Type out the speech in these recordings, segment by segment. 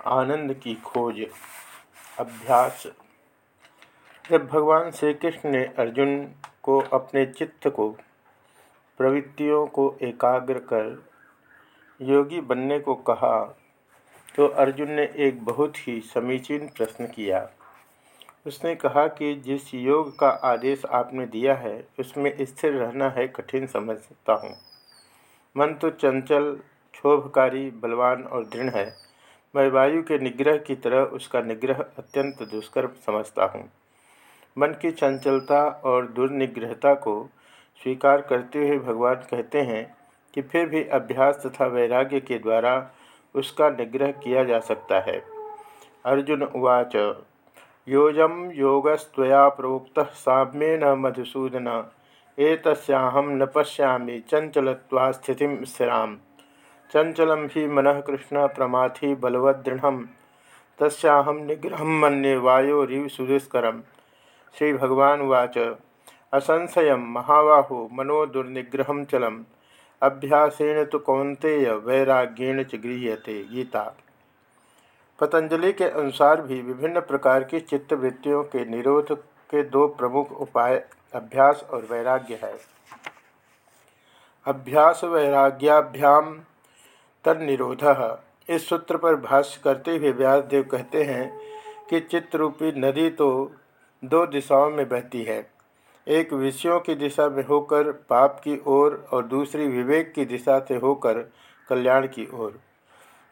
आनंद की खोज अभ्यास। जब भगवान श्री कृष्ण ने अर्जुन को अपने चित्त को, प्रवृत्तियों को एकाग्र कर योगी बनने को कहा तो अर्जुन ने एक बहुत ही समीचीन प्रश्न किया। उसने कहा कि जिस योग का आदेश आपने दिया है, उसमें स्थिर रहना है, कठिन समझता हूँ। मन तो चंचल, क्षोभकारी, बलवान और दृढ़ है। मैं वायु के निग्रह की तरह उसका निग्रह अत्यंत दुष्कर समझता हूँ। मन की चंचलता और दुर्निग्रहता को स्वीकार करते हुए भगवान कहते हैं कि फिर भी अभ्यास तथा वैराग्य के द्वारा उसका निग्रह किया जा सकता है। अर्जुन उवाच योजम योगस्तया प्रोक्त साम्य साम्येन मधुसूदन, एतस्याहं न पश्यामि चंचलत्वा स्थिति स्थिराम। चंचलम ही मन कृष्ण प्रमाथि बलवदृढ़ तस्याहं निग्रह मन्ये वायोरिव सुदुष्कर श्री भगवान वाच असंशय महाबाहो मनो दुर्निग्रह चलम। अभ्यासेन तो कौंतेय वैराग्येण च गीता। पतंजलि के अनुसार भी विभिन्न प्रकार की चित्तवृत्तियों के निरोध के दो प्रमुख उपाय अभ्यास और वैराग्य है। अभ्यास वैराग्याभ्याम तनिरोध इस सूत्र पर भाष्य करते हुए व्यासदेव कहते हैं कि चित्रूपी नदी तो दो दिशाओं में बहती है। एक विषयों की दिशा में होकर पाप की ओर और, और दूसरी विवेक की दिशा से होकर कल्याण की ओर।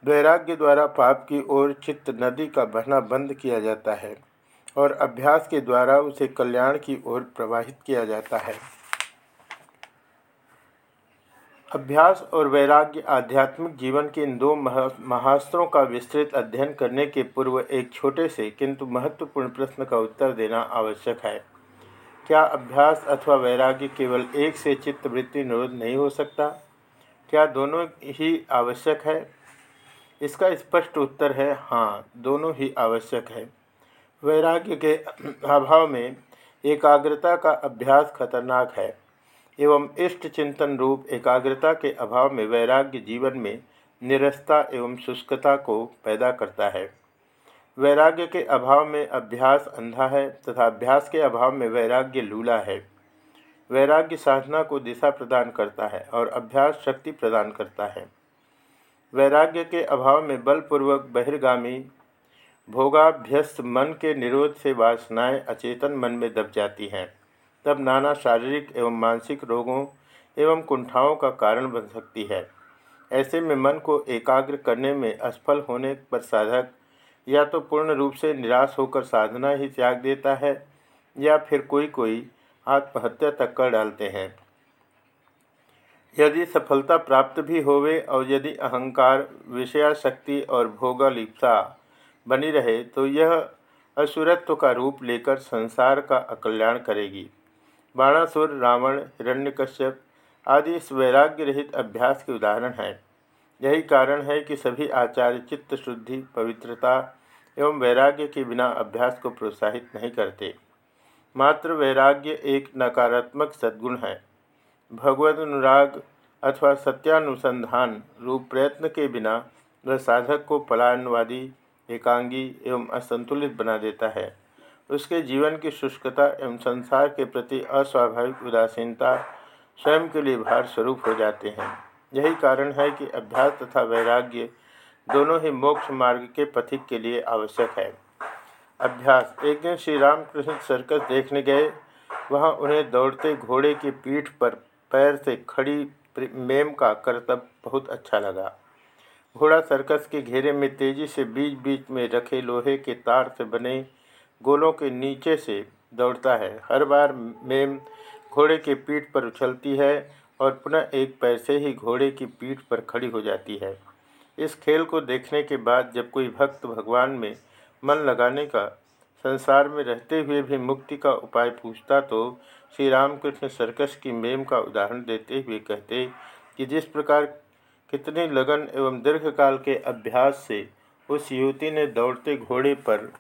वैराग्य द्वारा पाप की ओर चित्त नदी का बहना बंद किया जाता है और अभ्यास के द्वारा उसे कल्याण की ओर प्रवाहित किया जाता है। अभ्यास और वैराग्य आध्यात्मिक जीवन के इन दो महास्त्रों का विस्तृत अध्ययन करने के पूर्व एक छोटे से किंतु महत्वपूर्ण प्रश्न का उत्तर देना आवश्यक है। क्या अभ्यास अथवा वैराग्य केवल एक से चित्तवृत्ति निरोध नहीं हो सकता? क्या दोनों ही आवश्यक है? इसका स्पष्ट उत्तर है हाँ दोनों ही आवश्यक है। वैराग्य के अभाव में एकाग्रता का अभ्यास खतरनाक है। एवं इष्ट चिंतन रूप एकाग्रता के अभाव में वैराग्य जीवन में निरस्ता एवं शुष्कता को पैदा करता है। वैराग्य के अभाव में अभ्यास अंधा है तथा अभ्यास के अभाव में वैराग्य लूला है। वैराग्य साधना को दिशा प्रदान करता है और अभ्यास शक्ति प्रदान करता है। वैराग्य के अभाव में बलपूर्वक बहिर्गामी, भोगाभ्यस्त मन के निरोध से वासनाएँ अचेतन मन में दब जाती हैं। तब नाना शारीरिक एवं मानसिक रोगों एवं कुंठाओं का कारण बन सकती है। ऐसे में मन को एकाग्र करने में असफल होने पर साधक या तो पूर्ण रूप से निराश होकर साधना ही त्याग देता है या फिर कोई कोई आत्महत्या तक कर डालते हैं। यदि सफलता प्राप्त भी होवे और यदि अहंकार, विषयाशक्ति और भोगालिप्सा बनी रहे तो यह असुरत्व का रूप लेकर संसार का अकल्याण करेगी। बाणासुर, रावण, हिरण्यकश्यप आदि इस वैराग्य रहित अभ्यास के उदाहरण हैं। यही कारण है कि सभी आचार्य चित्त, शुद्धि, पवित्रता एवं वैराग्य के बिना अभ्यास को प्रोत्साहित नहीं करते। मात्र वैराग्य एक नकारात्मक सद्गुण है। भगवत अनुराग अथवा सत्यानुसंधान रूप प्रयत्न के बिना वह साधक को पलायनवादी, एकांगी एवं असंतुलित बना देता है। उसके जीवन की शुष्कता एवं संसार के प्रति अस्वाभाविक उदासीनता स्वयं के लिए भार स्वरूप हो जाते हैं। यही कारण है कि अभ्यास तथा वैराग्य दोनों ही मोक्ष मार्ग के पथिक के लिए आवश्यक है। अभ्यास, एक दिन श्री रामकृष्ण सर्कस देखने गए। वहाँ उन्हें दौड़ते घोड़े की पीठ पर पैर से खड़ी मेम का करतब बहुत अच्छा लगा। घोड़ा सर्कस के घेरे में तेज़ी से बीच बीच में रखे लोहे के तार से बने गोलों के नीचे से दौड़ता है। हर बार मेम घोड़े के पीठ पर उछलती है और पुनः एक पैर से ही घोड़े की पीठ पर खड़ी हो जाती है। इस खेल को देखने के बाद जब कोई भक्त भगवान में मन लगाने का संसार में रहते हुए भी मुक्ति का उपाय पूछता तो श्री रामकृष्ण सर्कस की मेम का उदाहरण देते हुए कहते कि जिस प्रकार कितने लगन एवं दीर्घकाल के अभ्यास से उस युवती ने दौड़ते घोड़े पर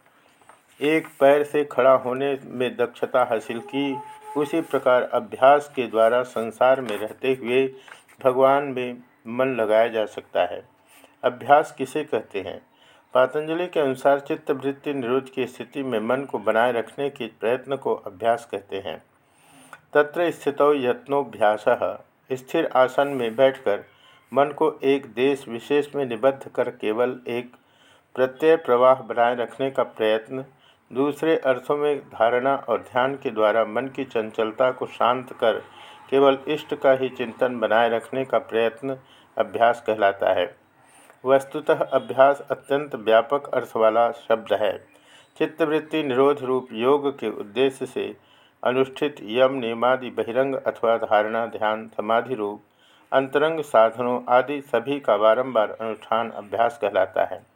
एक पैर से खड़ा होने में दक्षता हासिल की। उसी प्रकार अभ्यास के द्वारा संसार में रहते हुए भगवान में मन लगाया जा सकता है। अभ्यास किसे कहते हैं? पातंजलि के अनुसार चित्तवृत्ति निरोध की स्थिति में मन को बनाए रखने के प्रयत्न को अभ्यास कहते हैं। तत्र स्थित यत्नोभ्यास। स्थिर आसन में बैठकर मन को एक देश विशेष में निबद्ध कर केवल एक प्रत्यय प्रवाह बनाए रखने का प्रयत्न दूसरे अर्थों में धारणा और ध्यान के द्वारा मन की चंचलता को शांत कर केवल इष्ट का ही चिंतन बनाए रखने का प्रयत्न अभ्यास कहलाता है। वस्तुतः अभ्यास अत्यंत व्यापक अर्थ वाला शब्द है। चित्तवृत्ति निरोध रूप योग के उद्देश्य से अनुष्ठित यम नियमादि बहिरंग अथवा धारणा, ध्यान, समाधि रूप, अंतरंग साधनों आदि सभी का बारंबार अनुष्ठान अभ्यास कहलाता है।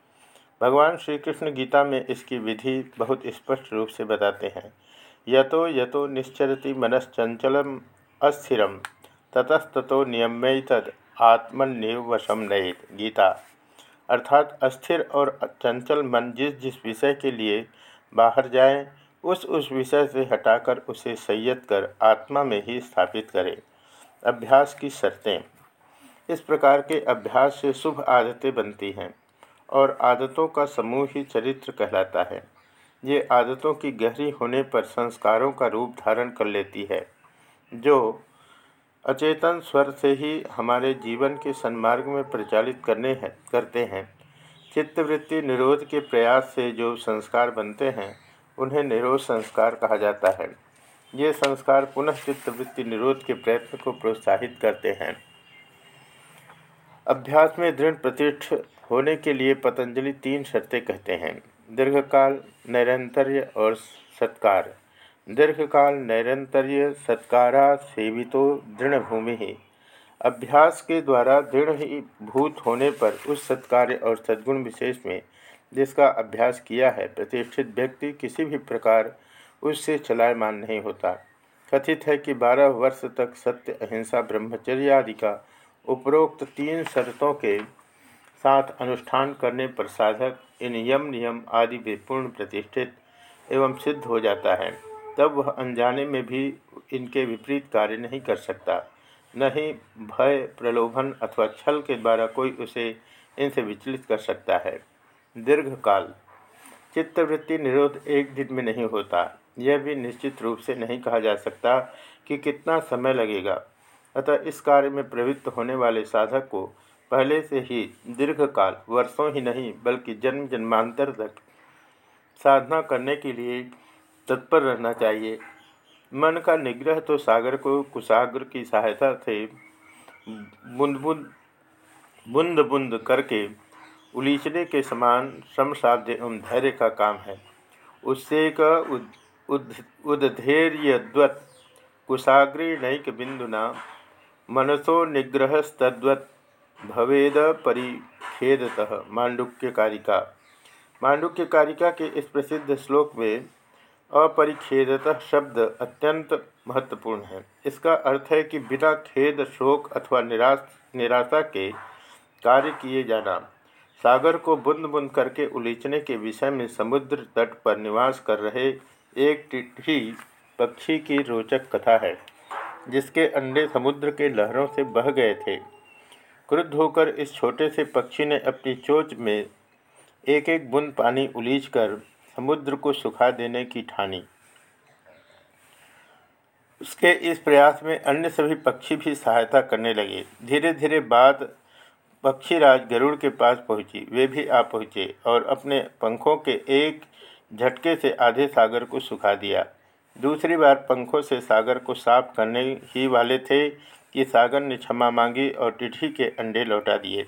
भगवान श्री कृष्ण गीता में इसकी विधि बहुत स्पष्ट रूप से बताते हैं। यतो यतो निश्चरति मनश्चंचलम अस्थिरम ततस्तो नियम्यतद आत्मनिव वशम नयेत। गीता। अर्थात अस्थिर और चंचल मन जिस जिस विषय के लिए बाहर जाए, उस उस विषय से हटाकर उसे संयत कर आत्मा में ही स्थापित करें। अभ्यास की शर्तें। इस प्रकार के अभ्यास से शुभ आदतें बनती हैं। और आदतों का समूह ही चरित्र कहलाता है। ये आदतों की गहरी होने पर संस्कारों का रूप धारण कर लेती है, जो अचेतन स्वर से ही हमारे जीवन के सन्मार्ग में प्रचालित करने हैं, करते हैं। चित्तवृत्ति निरोध के प्रयास से जो संस्कार बनते हैं, उन्हें निरोध संस्कार कहा जाता है। ये संस्कार पुनः चित्तवृत्ति निरोध के प्रयत्न को प्रोत्साहित करते हैं। अभ्यास में दृढ़ प्रतिष्ठ होने के लिए पतंजलि तीन शर्तें कहते हैं। दीर्घकाल, नैरंतर्य और सत्कार। दीर्घकाल, नैरंतर्य, सत्कारा सेवितो दृढ़ भूमि ही अभ्यास के द्वारा दृढ़ ही भूत होने पर उस सत्कार्य और सद्गुण विशेष में जिसका अभ्यास किया है प्रतिष्ठित व्यक्ति किसी भी प्रकार उससे चलायमान नहीं होता। कथित है कि बारह वर्ष तक सत्य, अहिंसा, ब्रह्मचर्य आदि का उपरोक्त तीन शर्तों के साथ अनुष्ठान करने पर साधक इन यम नियम आदि भी पूर्ण प्रतिष्ठित एवं सिद्ध हो जाता है। तब वह अनजाने में भी इनके विपरीत कार्य नहीं कर सकता। न ही भय, प्रलोभन अथवा छल के द्वारा कोई उसे इनसे विचलित कर सकता है। दीर्घकाल। चित्तवृत्ति निरोध एक दिन में नहीं होता। यह भी निश्चित रूप से नहीं कहा जा सकता कि कितना समय लगेगा। अतः इस कार्य में प्रवृत्त होने वाले साधक को पहले से ही दीर्घकाल, वर्षों ही नहीं, बल्कि जन्म जन्मांतर तक साधना करने के लिए तत्पर रहना चाहिए। मन का निग्रह तो सागर को कुशाग्र की सहायता से बुंद बुंद बुंद बुंद करके उलीचने के समान श्रम साध्य एवं धैर्य का काम है। उससे का उद्धेर्यद्वत कुशाग्री नैक बिंदुना, मनसो निग्रहस्तद्वत भवेद परिखेदतः मांडुक्य कारिका मांडुक्य कारिका के इस प्रसिद्ध श्लोक में अपरिखेदतः शब्द अत्यंत महत्वपूर्ण है। इसका अर्थ है कि बिना खेद, शोक अथवा निराश, निराशा के कार्य किए जाना, सागर को बुंद बुंद करके उलीचने के विषय में समुद्र तट पर निवास कर रहे एक टिट्ठी पक्षी की रोचक कथा है, जिसके अंडे समुद्र के लहरों से बह गए थे। क्रुद्ध होकर इस छोटे से पक्षी ने अपनी चोच में एक एक बूंद पानी उलीच कर समुद्र को सुखा देने की ठानी। उसके इस प्रयास में अन्य सभी पक्षी भी सहायता करने लगे। धीरे धीरे बात पक्षीराज गरुड़ के पास पहुँची। वे भी आ पहुँचे और अपने पंखों के एक झटके से आधे सागर को सुखा दिया। दूसरी बार पंखों से सागर को साफ़ करने ही वाले थे कि सागर ने क्षमा मांगी और टिठी के अंडे लौटा दिए।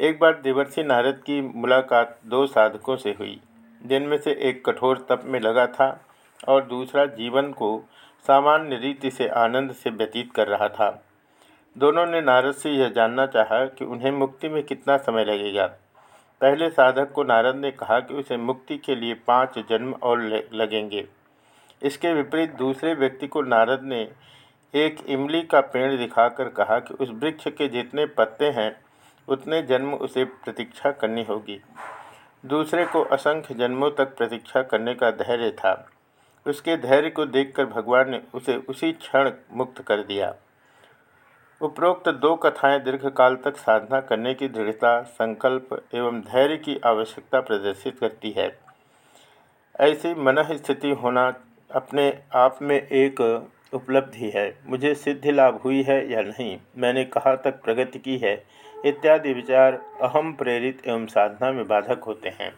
एक बार देवर्षि नारद की मुलाकात दो साधकों से हुई। जिनमें से एक कठोर तप में लगा था और दूसरा जीवन को सामान्य रीति से आनंद से व्यतीत कर रहा था। दोनों ने नारद से यह जानना चाहा कि उन्हें मुक्ति में कितना समय लगेगा। पहले साधक को नारद ने कहा कि उसे मुक्ति के लिए पाँच जन्म और लगेंगे। इसके विपरीत दूसरे व्यक्ति को नारद ने एक इमली का पेड़ दिखाकर कहा कि उस वृक्ष के जितने पत्ते हैं, उतने जन्म उसे प्रतीक्षा करनी होगी। दूसरे को असंख्य जन्मों तक प्रतीक्षा करने का धैर्य था। उसके धैर्य को देखकर भगवान ने उसे उसी क्षण मुक्त कर दिया। उपरोक्त दो कथाएँ दीर्घकाल तक साधना करने की दृढ़ता, संकल्प एवं धैर्य की आवश्यकता प्रदर्शित करती है। ऐसी मन स्थिति होना अपने आप में एक उपलब्धि है, मुझे सिद्धि लाभ हुई है या नहीं? मैंने कहाँ तक प्रगति की है? इत्यादि विचार अहम, प्रेरित एवं साधना में बाधक होते हैं।